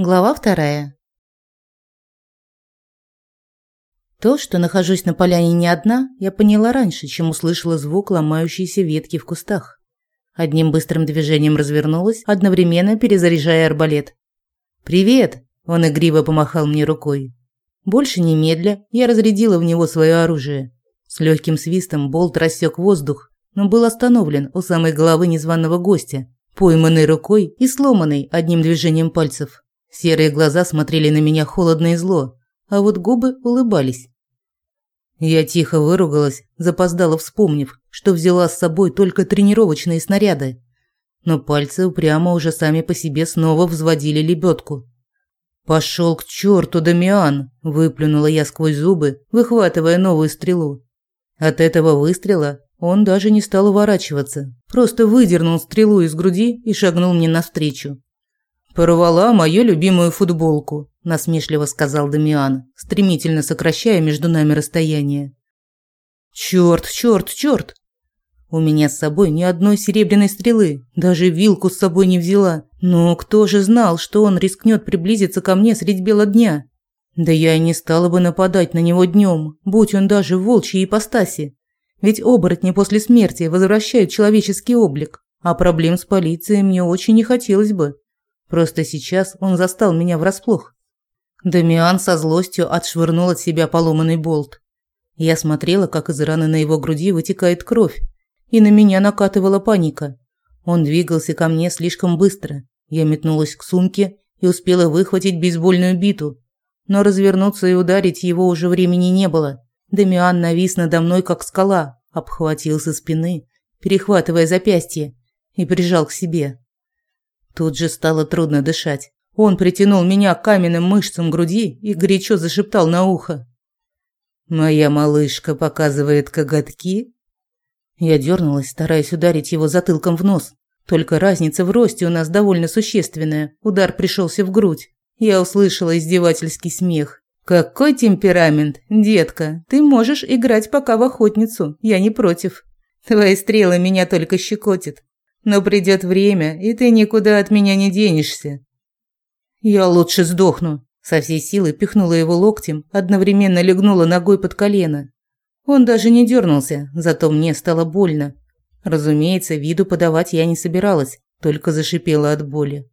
Глава вторая. То, что нахожусь на поляне не одна, я поняла раньше, чем услышала звук ломающейся ветки в кустах. Одним быстрым движением развернулась, одновременно перезаряжая арбалет. «Привет!» – он игриво помахал мне рукой. Больше немедля я разрядила в него свое оружие. С легким свистом болт рассек воздух, но был остановлен у самой головы незваного гостя, пойманной рукой и сломанной одним движением пальцев. Серые глаза смотрели на меня холодно и зло, а вот губы улыбались. Я тихо выругалась, запоздала вспомнив, что взяла с собой только тренировочные снаряды. Но пальцы упрямо уже сами по себе снова взводили лебедку. «Пошел к черту, Дамиан!» – выплюнула я сквозь зубы, выхватывая новую стрелу. От этого выстрела он даже не стал уворачиваться, просто выдернул стрелу из груди и шагнул мне навстречу. «Порвала мою любимую футболку», – насмешливо сказал Дамиан, стремительно сокращая между нами расстояние. «Чёрт, чёрт, чёрт!» У меня с собой ни одной серебряной стрелы, даже вилку с собой не взяла. Но кто же знал, что он рискнет приблизиться ко мне средь бела дня? Да я и не стала бы нападать на него днем, будь он даже в волчьей ипостаси. Ведь оборотни после смерти возвращают человеческий облик, а проблем с полицией мне очень не хотелось бы. Просто сейчас он застал меня врасплох. Дамиан со злостью отшвырнул от себя поломанный болт. Я смотрела, как из раны на его груди вытекает кровь, и на меня накатывала паника. Он двигался ко мне слишком быстро. Я метнулась к сумке и успела выхватить бейсбольную биту, но развернуться и ударить его уже времени не было. Дамиан навис надо мной как скала, обхватил со спины, перехватывая запястье, и прижал к себе. Тут же стало трудно дышать. Он притянул меня к каменным мышцам груди и горячо зашептал на ухо. «Моя малышка показывает коготки?» Я дернулась, стараясь ударить его затылком в нос. Только разница в росте у нас довольно существенная. Удар пришелся в грудь. Я услышала издевательский смех. «Какой темперамент, детка! Ты можешь играть пока в охотницу, я не против. Твои стрелы меня только щекотят. Но придет время, и ты никуда от меня не денешься. Я лучше сдохну. Со всей силы пихнула его локтем, одновременно легнула ногой под колено. Он даже не дернулся, зато мне стало больно. Разумеется, виду подавать я не собиралась, только зашипела от боли.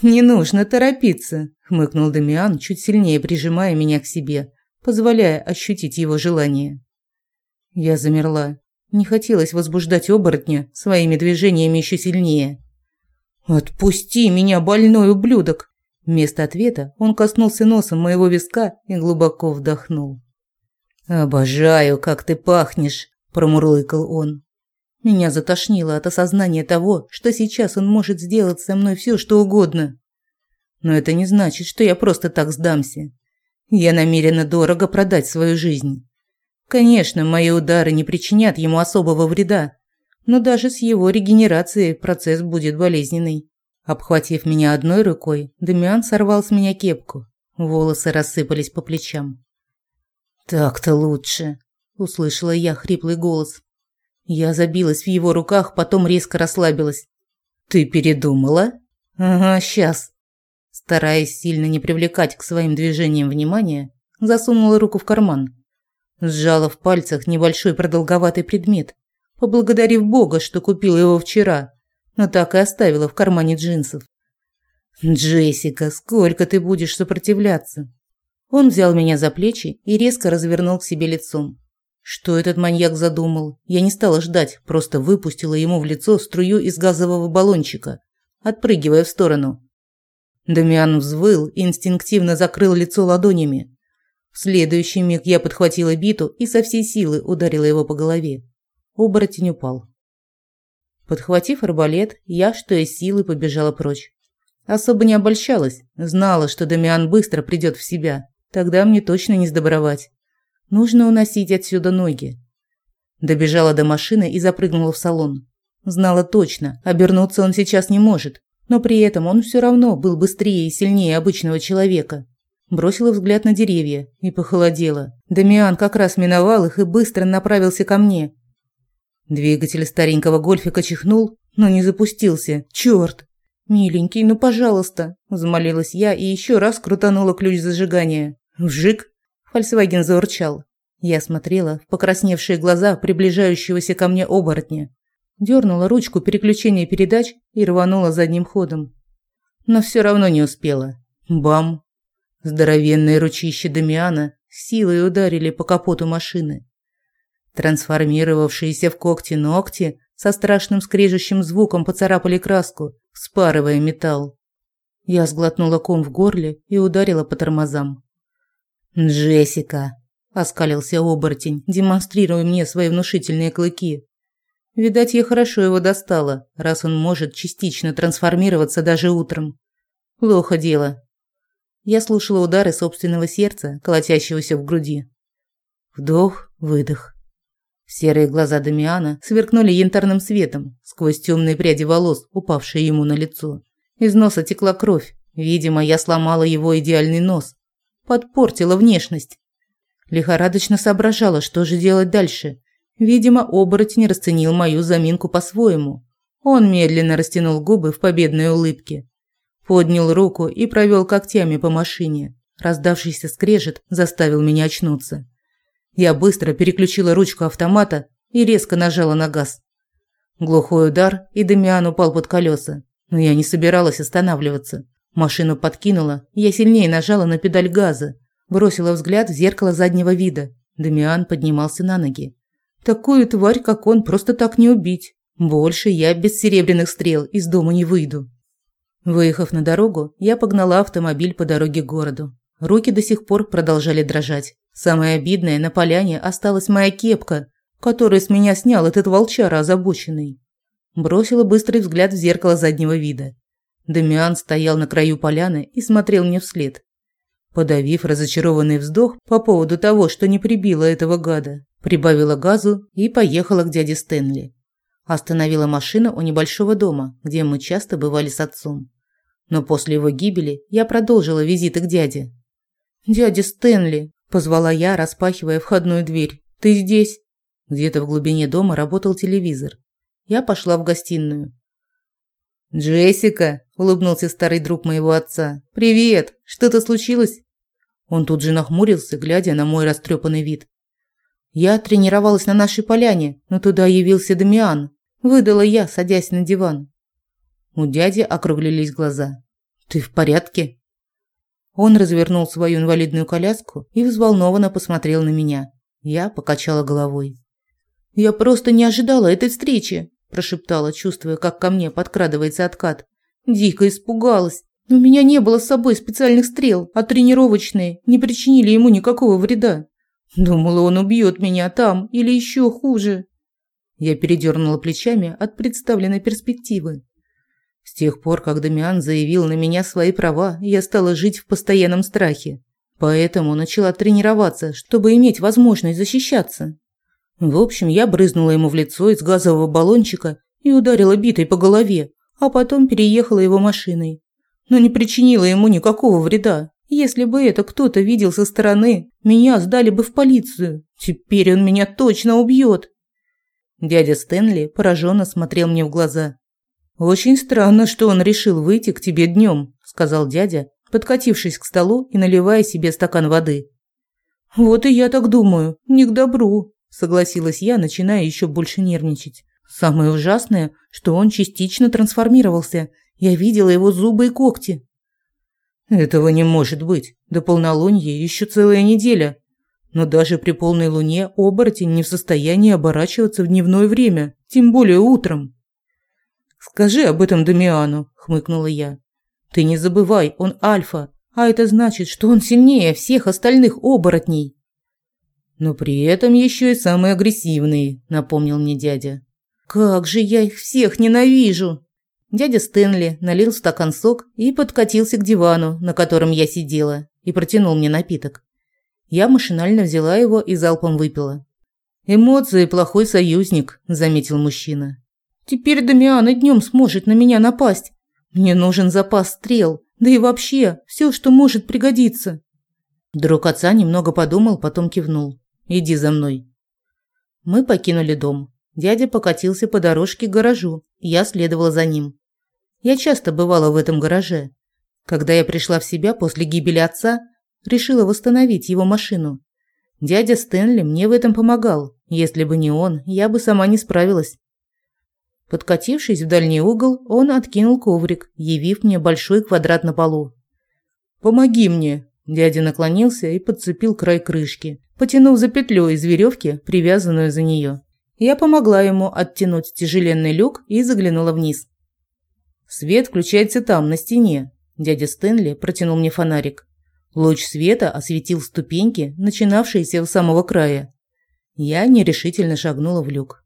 «Не нужно торопиться», – хмыкнул Дамиан, чуть сильнее прижимая меня к себе, позволяя ощутить его желание. Я замерла. Не хотелось возбуждать оборотня своими движениями еще сильнее. «Отпусти меня, больной ублюдок!» Вместо ответа он коснулся носом моего виска и глубоко вдохнул. «Обожаю, как ты пахнешь!» – промурлыкал он. Меня затошнило от осознания того, что сейчас он может сделать со мной все, что угодно. Но это не значит, что я просто так сдамся. Я намерена дорого продать свою жизнь. Конечно, мои удары не причинят ему особого вреда, но даже с его регенерацией процесс будет болезненный. Обхватив меня одной рукой, Демиан сорвал с меня кепку. Волосы рассыпались по плечам. «Так-то лучше», – услышала я хриплый голос. Я забилась в его руках, потом резко расслабилась. «Ты передумала?» «Ага, сейчас». Стараясь сильно не привлекать к своим движениям внимания, засунула руку в карман. Сжала в пальцах небольшой продолговатый предмет, поблагодарив Бога, что купила его вчера, но так и оставила в кармане джинсов. «Джессика, сколько ты будешь сопротивляться?» Он взял меня за плечи и резко развернул к себе лицом. Что этот маньяк задумал? Я не стала ждать, просто выпустила ему в лицо струю из газового баллончика, отпрыгивая в сторону. Дамиан взвыл и инстинктивно закрыл лицо ладонями. В следующий миг я подхватила биту и со всей силы ударила его по голове. Оборотень упал. Подхватив арбалет, я, что из силы, побежала прочь. Особо не обольщалась, знала, что Дамиан быстро придет в себя. Тогда мне точно не сдобровать. Нужно уносить отсюда ноги. Добежала до машины и запрыгнула в салон. Знала точно, обернуться он сейчас не может, но при этом он все равно был быстрее и сильнее обычного человека. Бросила взгляд на деревья и похолодела. Дамиан как раз миновал их и быстро направился ко мне. Двигатель старенького гольфика чихнул, но не запустился. Чёрт! «Миленький, ну пожалуйста!» – взмолилась я и еще раз крутанула ключ зажигания. «Вжик!» – Фольксваген заурчал. Я смотрела в покрасневшие глаза приближающегося ко мне оборотня. Дернула ручку переключения передач и рванула задним ходом. Но все равно не успела. Бам! Здоровенные ручища Дамиана силой ударили по капоту машины. Трансформировавшиеся в когти ногти со страшным скрежещим звуком поцарапали краску, вспарывая металл. Я сглотнула ком в горле и ударила по тормозам. «Джессика!» – оскалился оборотень, демонстрируя мне свои внушительные клыки. Видать, я хорошо его достала, раз он может частично трансформироваться даже утром. Плохо дело. Я слушала удары собственного сердца, колотящегося в груди. Вдох, выдох. Серые глаза Дамиана сверкнули янтарным светом сквозь темные пряди волос, упавшие ему на лицо. Из носа текла кровь. Видимо, я сломала его идеальный нос. Подпортила внешность. Лихорадочно соображала, что же делать дальше. Видимо, оборотень расценил мою заминку по-своему. Он медленно растянул губы в победной улыбке. Поднял руку и провел когтями по машине. Раздавшийся скрежет заставил меня очнуться. Я быстро переключила ручку автомата и резко нажала на газ. Глухой удар, и Дамиан упал под колеса. Но я не собиралась останавливаться. Машину подкинула, я сильнее нажала на педаль газа. Бросила взгляд в зеркало заднего вида. Дамиан поднимался на ноги. Такую тварь, как он, просто так не убить. Больше я без серебряных стрел из дома не выйду. Выехав на дорогу, я погнала автомобиль по дороге к городу. Руки до сих пор продолжали дрожать. Самое обидное, на поляне осталась моя кепка, которую с меня снял этот волчара озабоченный. Бросила быстрый взгляд в зеркало заднего вида. Дамиан стоял на краю поляны и смотрел мне вслед. Подавив разочарованный вздох по поводу того, что не прибила этого гада, Прибавила газу и поехала к дяде Стэнли. Остановила машину у небольшого дома, где мы часто бывали с отцом. Но после его гибели я продолжила визиты к дяде. «Дядя Стэнли!» – позвала я, распахивая входную дверь. «Ты здесь?» Где-то в глубине дома работал телевизор. Я пошла в гостиную. «Джессика!» – улыбнулся старый друг моего отца. «Привет! Что-то случилось?» Он тут же нахмурился, глядя на мой растрепанный вид. Я тренировалась на нашей поляне, но туда явился Дамиан. Выдала я, садясь на диван. У дяди округлились глаза. «Ты в порядке?» Он развернул свою инвалидную коляску и взволнованно посмотрел на меня. Я покачала головой. «Я просто не ожидала этой встречи», – прошептала, чувствуя, как ко мне подкрадывается откат. Дико испугалась. У меня не было с собой специальных стрел, а тренировочные не причинили ему никакого вреда. Думала, он убьет меня там или еще хуже. Я передернула плечами от представленной перспективы. С тех пор, как Дамиан заявил на меня свои права, я стала жить в постоянном страхе. Поэтому начала тренироваться, чтобы иметь возможность защищаться. В общем, я брызнула ему в лицо из газового баллончика и ударила битой по голове, а потом переехала его машиной. Но не причинила ему никакого вреда. Если бы это кто-то видел со стороны, меня сдали бы в полицию. Теперь он меня точно убьет. Дядя Стэнли пораженно смотрел мне в глаза. «Очень странно, что он решил выйти к тебе днем», – сказал дядя, подкатившись к столу и наливая себе стакан воды. «Вот и я так думаю, не к добру», – согласилась я, начиная еще больше нервничать. «Самое ужасное, что он частично трансформировался. Я видела его зубы и когти. Этого не может быть. До полнолуния еще целая неделя. Но даже при полной луне оборотень не в состоянии оборачиваться в дневное время, тем более утром. «Скажи об этом Дамиану», – хмыкнула я. «Ты не забывай, он альфа, а это значит, что он сильнее всех остальных оборотней». «Но при этом еще и самый агрессивный», – напомнил мне дядя. «Как же я их всех ненавижу!» Дядя Стэнли налил стакан сок и подкатился к дивану, на котором я сидела, и протянул мне напиток. Я машинально взяла его и залпом выпила. «Эмоции – плохой союзник», – заметил мужчина. «Теперь Дамиан и днем сможет на меня напасть. Мне нужен запас стрел, да и вообще все, что может пригодиться». Друг отца немного подумал, потом кивнул. «Иди за мной». Мы покинули дом. Дядя покатился по дорожке к гаражу, я следовала за ним. Я часто бывала в этом гараже. Когда я пришла в себя после гибели отца, решила восстановить его машину. Дядя Стэнли мне в этом помогал. Если бы не он, я бы сама не справилась. Подкатившись в дальний угол, он откинул коврик, явив мне большой квадрат на полу. «Помоги мне!» Дядя наклонился и подцепил край крышки, потянув за петлю из веревки, привязанную за нее. Я помогла ему оттянуть тяжеленный люк и заглянула вниз. Свет включается там, на стене. Дядя Стэнли протянул мне фонарик. Луч света осветил ступеньки, начинавшиеся у самого края. Я нерешительно шагнула в люк.